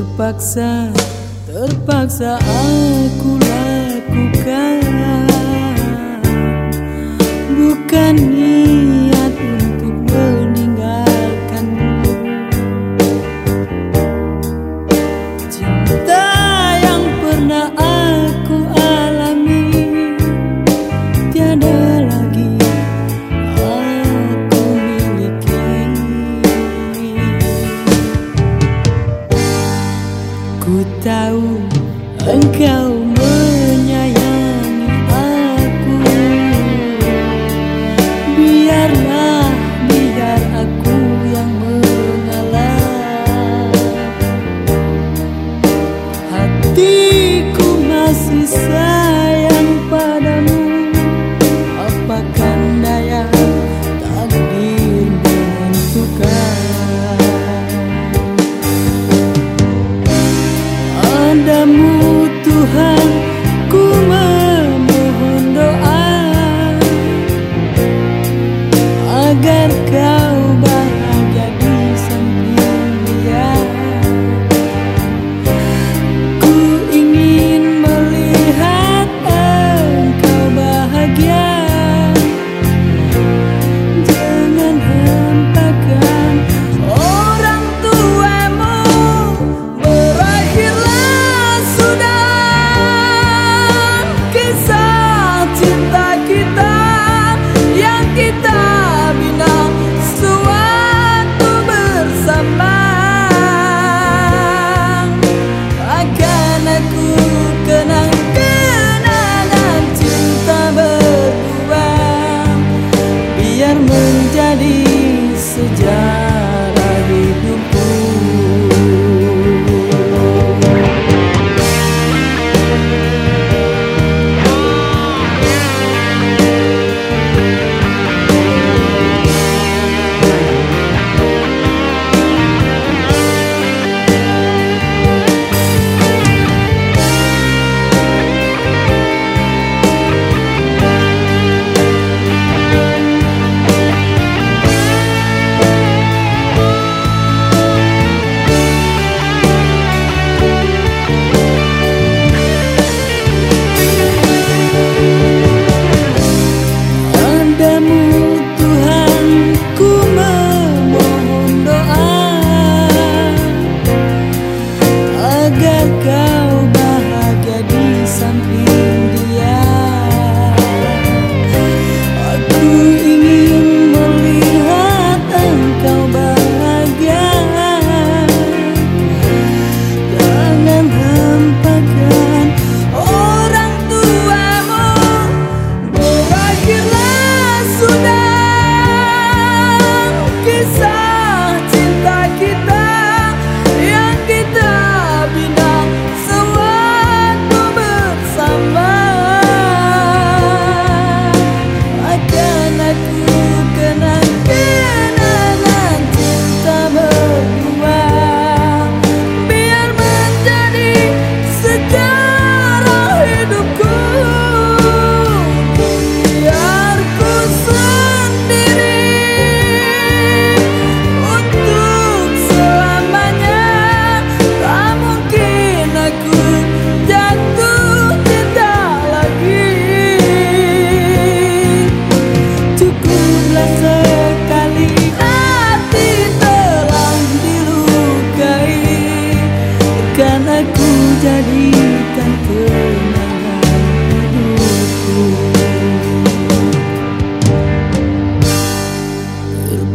Terpaksa, terpaksa aku lakukan coração.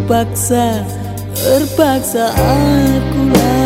Terpaksa, terpaksa aku lakukan